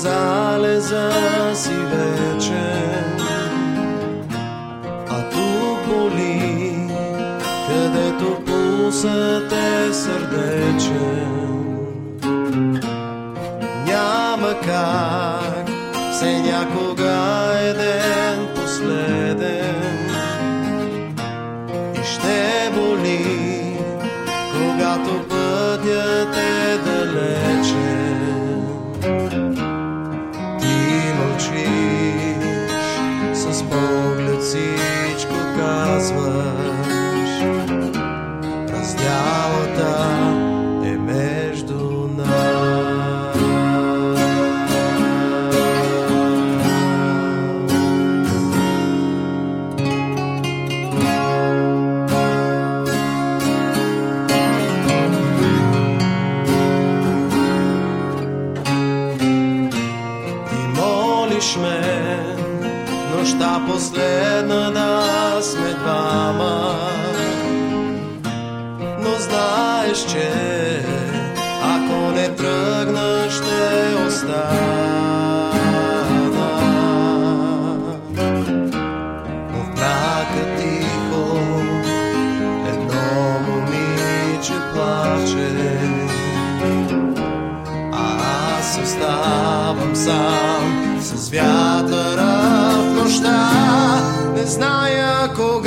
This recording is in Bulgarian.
залеза си вече, а тук боли, където пулсът е сърдечен. Няма как, все някога е ден, молиш ме, нощта последна да сме двама. Но знаеш, че ако не тръгна, ще остана. Но в мрака тихо едно момиче плаче. А аз оставам сам с вятъра в нощта. Не зная кога,